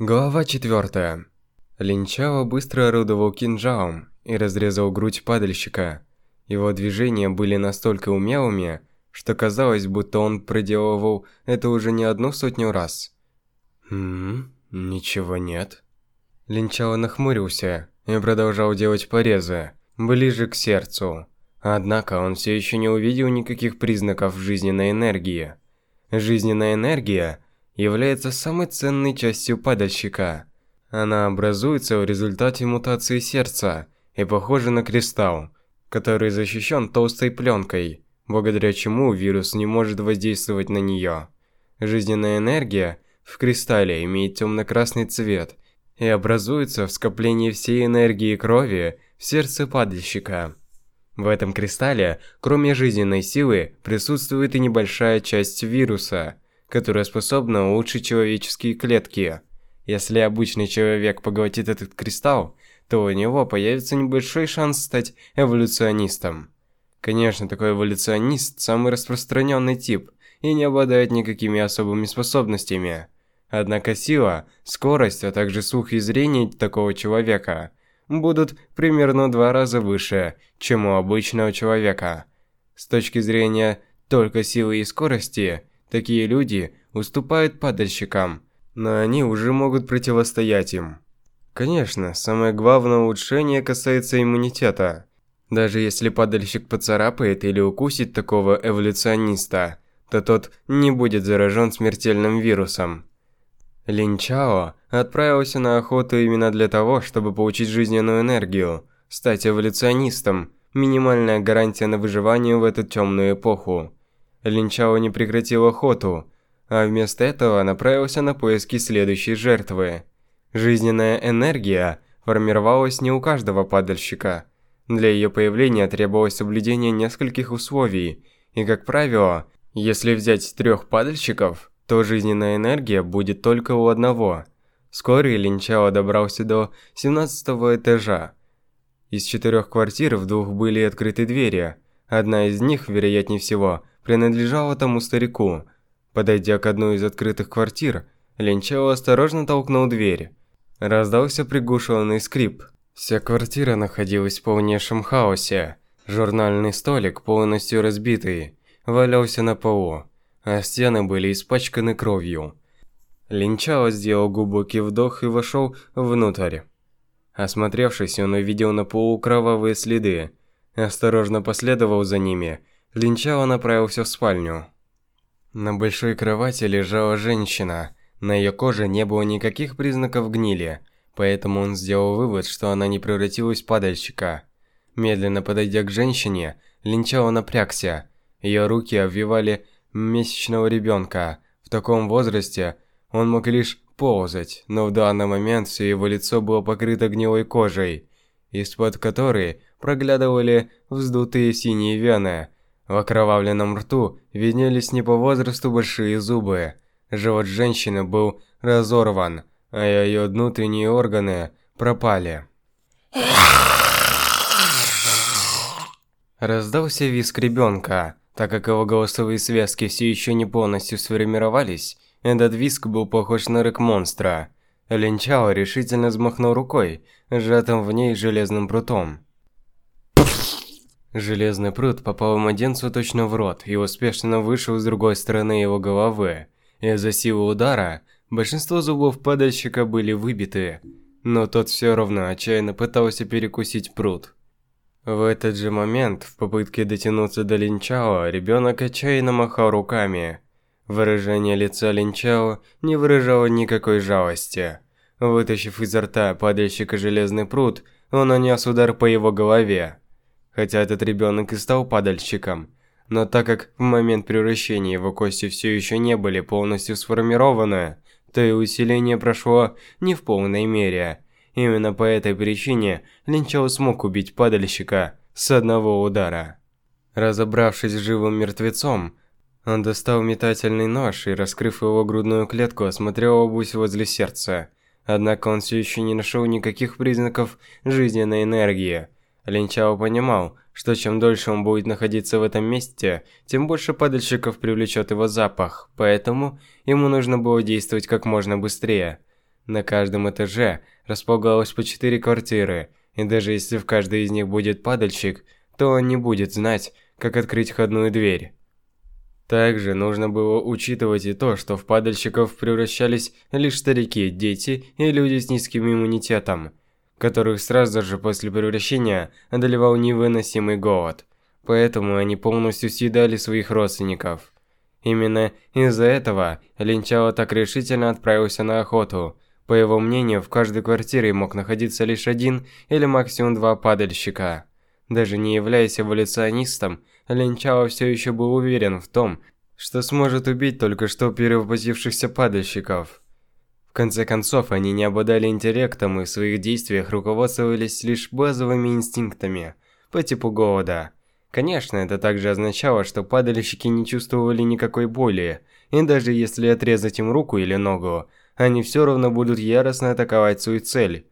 Глава 4. Линчао быстро орудовал кинжалом и разрезал грудь падальщика. Его движения были настолько умелыми, что казалось, будто он проделывал это уже не одну сотню раз. «Хм, ничего нет». Линчао нахмурился и продолжал делать порезы, ближе к сердцу. Однако он все еще не увидел никаких признаков жизненной энергии. Жизненная энергия является самой ценной частью падальщика. Она образуется в результате мутации сердца и похожа на кристалл, который защищен толстой пленкой, благодаря чему вирус не может воздействовать на нее. Жизненная энергия в кристалле имеет темно-красный цвет и образуется в скоплении всей энергии крови в сердце падальщика. В этом кристалле, кроме жизненной силы, присутствует и небольшая часть вируса, которая способна улучшить человеческие клетки. Если обычный человек поглотит этот кристалл, то у него появится небольшой шанс стать эволюционистом. Конечно, такой эволюционист – самый распространенный тип и не обладает никакими особыми способностями. Однако сила, скорость, а также слух и зрение такого человека будут примерно два раза выше, чем у обычного человека. С точки зрения только силы и скорости, такие люди уступают падальщикам, но они уже могут противостоять им. Конечно, самое главное улучшение касается иммунитета. Даже если падальщик поцарапает или укусит такого эволюциониста, то тот не будет заражен смертельным вирусом. Лин Чао отправился на охоту именно для того, чтобы получить жизненную энергию, стать эволюционистом, минимальная гарантия на выживание в эту темную эпоху. Лин Чао не прекратил охоту, а вместо этого направился на поиски следующей жертвы. Жизненная энергия формировалась не у каждого падальщика. Для ее появления требовалось соблюдение нескольких условий, и, как правило, если взять трех падальщиков – то жизненная энергия будет только у одного. Вскоре Линчао добрался до 17 этажа. Из четырех квартир в двух были открыты двери. Одна из них, вероятнее всего, принадлежала тому старику. Подойдя к одной из открытых квартир, Линчао осторожно толкнул дверь. Раздался приглушенный скрип. Вся квартира находилась в полнейшем хаосе. Журнальный столик, полностью разбитый, валялся на полу а стены были испачканы кровью. Линчао сделал глубокий вдох и вошел внутрь. Осмотревшись, он увидел на полу кровавые следы. Осторожно последовал за ними. Линчао направился в спальню. На большой кровати лежала женщина. На ее коже не было никаких признаков гнили, поэтому он сделал вывод, что она не превратилась в падальщика. Медленно подойдя к женщине, Линчао напрягся. Ее руки обвивали месячного ребенка. В таком возрасте он мог лишь ползать, но в данный момент все его лицо было покрыто гнилой кожей, из-под которой проглядывали вздутые синие вены. В окровавленном рту виднелись не по возрасту большие зубы. Живот женщины был разорван, а ее внутренние органы пропали. Раздался визг ребенка. Так как его голосовые связки все еще не полностью сформировались, этот виск был похож на рык монстра. Линчао решительно взмахнул рукой, сжатым в ней железным прутом. Железный прут попал младенцу точно в рот и успешно вышел с другой стороны его головы. Из-за силы удара большинство зубов падальщика были выбиты, но тот все равно отчаянно пытался перекусить прут. В этот же момент, в попытке дотянуться до Линчао, ребенок отчаянно махал руками. Выражение лица Линчао не выражало никакой жалости. Вытащив изо рта падальщика железный пруд, он нанес удар по его голове. Хотя этот ребенок и стал падальщиком, но так как в момент превращения его кости все еще не были полностью сформированы, то и усиление прошло не в полной мере – Именно по этой причине Линчао смог убить падальщика с одного удара. Разобравшись с живым мертвецом, он достал метательный нож и, раскрыв его грудную клетку, осмотрел обувь возле сердца. Однако он все еще не нашел никаких признаков жизненной энергии. Линчао понимал, что чем дольше он будет находиться в этом месте, тем больше падальщиков привлечет его запах, поэтому ему нужно было действовать как можно быстрее. На каждом этаже располагалось по четыре квартиры, и даже если в каждой из них будет падальщик, то он не будет знать, как открыть входную дверь. Также нужно было учитывать и то, что в падальщиков превращались лишь старики, дети и люди с низким иммунитетом, которых сразу же после превращения одолевал невыносимый голод. Поэтому они полностью съедали своих родственников. Именно из-за этого Линчао так решительно отправился на охоту. По его мнению, в каждой квартире мог находиться лишь один или максимум два падальщика. Даже не являясь эволюционистом, Линчао все еще был уверен в том, что сможет убить только что перевоплотившихся падальщиков. Конце концов, они не обладали интеллектом и в своих действиях руководствовались лишь базовыми инстинктами по типу голода. Конечно, это также означало, что падальщики не чувствовали никакой боли, и даже если отрезать им руку или ногу, они все равно будут яростно атаковать свою цель.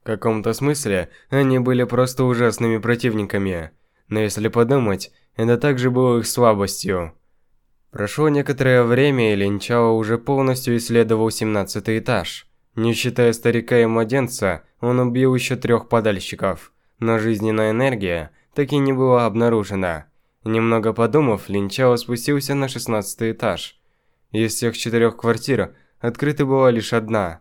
В каком-то смысле, они были просто ужасными противниками. Но если подумать, это также было их слабостью. Прошло некоторое время, и Линчао уже полностью исследовал 17 этаж. Не считая старика и младенца, он убил еще трех подальщиков. Но жизненная энергия так и не была обнаружена. Немного подумав, Линчао спустился на 16 этаж. Из всех четырех квартир открыта была лишь одна.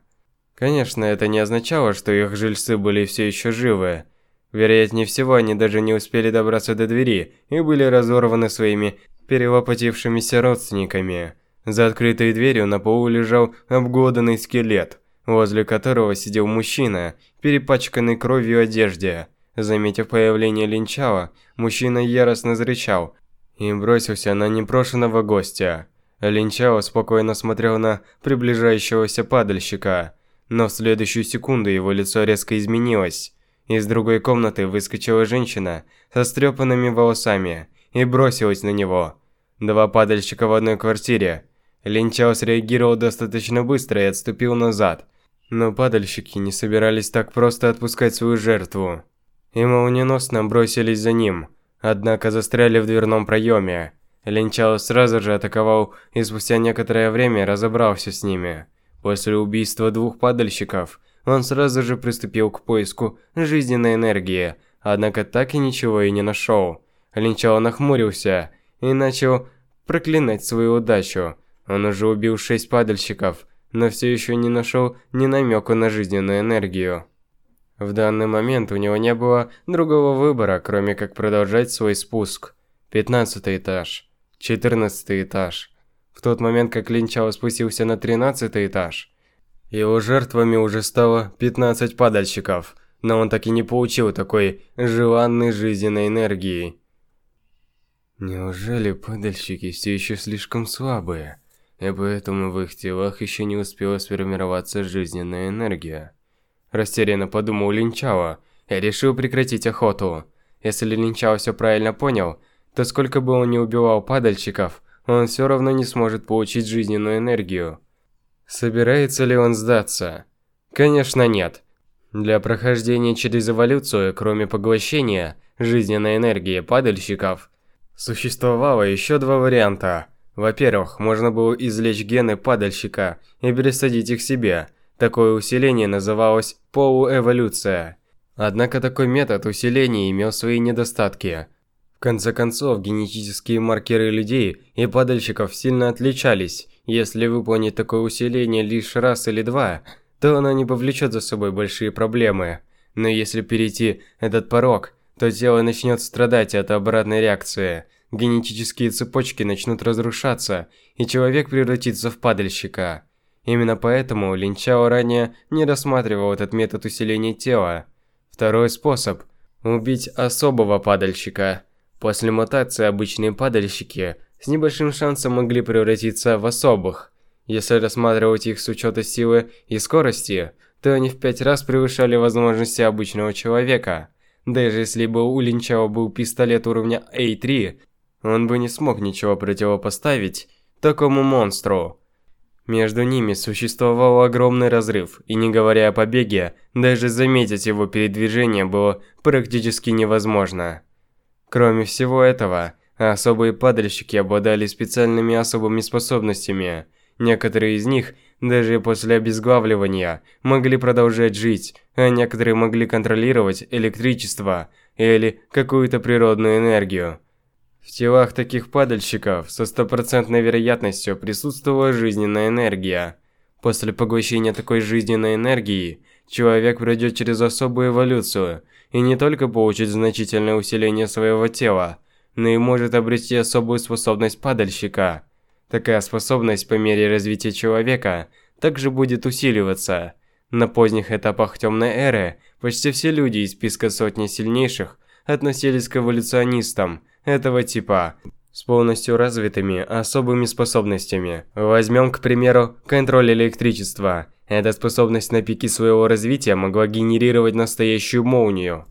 Конечно, это не означало, что их жильцы были все еще живы. Вероятнее всего, они даже не успели добраться до двери и были разорваны своими перевоплотившимися родственниками. За открытой дверью на полу лежал обглоданный скелет, возле которого сидел мужчина, перепачканный кровью одежде. Заметив появление Линчала, мужчина яростно зарычал и бросился на непрошенного гостя. Линчао спокойно смотрел на приближающегося падальщика, но в следующую секунду его лицо резко изменилось. Из другой комнаты выскочила женщина со стрепанными волосами и бросилась на него. Два падальщика в одной квартире. Линчао среагировал достаточно быстро и отступил назад. Но падальщики не собирались так просто отпускать свою жертву. И молниеносно бросились за ним, однако застряли в дверном проеме. Линчао сразу же атаковал и спустя некоторое время разобрался с ними. После убийства двух падальщиков, он сразу же приступил к поиску жизненной энергии, однако так и ничего и не нашел. Линчао нахмурился и начал проклинать свою удачу. Он уже убил шесть падальщиков, но все еще не нашел ни намека на жизненную энергию. В данный момент у него не было другого выбора, кроме как продолжать свой спуск. Пятнадцатый этаж. Четырнадцатый этаж. В тот момент, как Линчао спустился на тринадцатый этаж, его жертвами уже стало 15 падальщиков, но он так и не получил такой желанной жизненной энергии. Неужели падальщики все еще слишком слабые, и поэтому в их телах еще не успела сформироваться жизненная энергия? Растерянно подумал Линчао и решил прекратить охоту. Если Линчао все правильно понял, то сколько бы он ни убивал падальщиков, он все равно не сможет получить жизненную энергию. Собирается ли он сдаться? Конечно нет. Для прохождения через эволюцию, кроме поглощения жизненной энергии падальщиков, Существовало еще два варианта. Во-первых, можно было извлечь гены падальщика и пересадить их себе. Такое усиление называлось полуэволюция. Однако такой метод усиления имел свои недостатки. В конце концов, генетические маркеры людей и падальщиков сильно отличались. Если выполнить такое усиление лишь раз или два, то оно не повлечет за собой большие проблемы. Но если перейти этот порог – то тело начнет страдать от обратной реакции. Генетические цепочки начнут разрушаться, и человек превратится в падальщика. Именно поэтому Линчао ранее не рассматривал этот метод усиления тела. Второй способ – убить особого падальщика. После мутации обычные падальщики с небольшим шансом могли превратиться в особых. Если рассматривать их с учета силы и скорости, то они в пять раз превышали возможности обычного человека – даже если бы у Линчао был пистолет уровня A3, он бы не смог ничего противопоставить такому монстру. Между ними существовал огромный разрыв, и не говоря о побеге, даже заметить его передвижение было практически невозможно. Кроме всего этого, особые падальщики обладали специальными особыми способностями. Некоторые из них даже после обезглавливания, могли продолжать жить, а некоторые могли контролировать электричество или какую-то природную энергию. В телах таких падальщиков со стопроцентной вероятностью присутствовала жизненная энергия. После поглощения такой жизненной энергии, человек пройдет через особую эволюцию и не только получит значительное усиление своего тела, но и может обрести особую способность падальщика. Такая способность по мере развития человека также будет усиливаться. На поздних этапах Темной Эры почти все люди из списка сотни сильнейших относились к эволюционистам этого типа с полностью развитыми особыми способностями. Возьмем, к примеру, контроль электричества. Эта способность на пике своего развития могла генерировать настоящую молнию.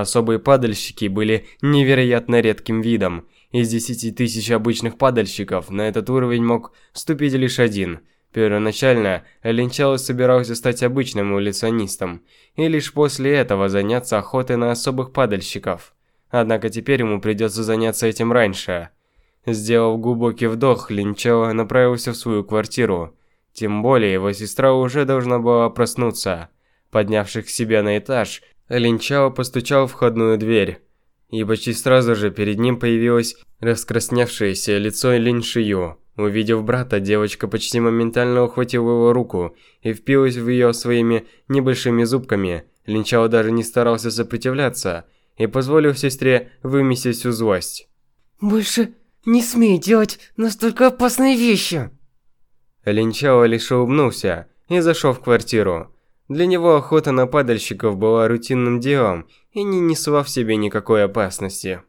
Особые падальщики были невероятно редким видом. Из 10 тысяч обычных падальщиков на этот уровень мог вступить лишь один. Первоначально Линчао собирался стать обычным эволюционистом, и лишь после этого заняться охотой на особых падальщиков. Однако теперь ему придется заняться этим раньше. Сделав глубокий вдох, Линчао направился в свою квартиру. Тем более его сестра уже должна была проснуться. Поднявшись к себе на этаж, Линчао постучал в входную дверь. И почти сразу же перед ним появилось раскрасневшееся лицо Лин Шию. Увидев брата, девочка почти моментально ухватила его руку и впилась в ее своими небольшими зубками. Линчао даже не старался сопротивляться, и позволил сестре выместить всю злость. «Больше не смей делать настолько опасные вещи!» Линчао лишь улыбнулся и зашел в квартиру. Для него охота на падальщиков была рутинным делом и не несла в себе никакой опасности.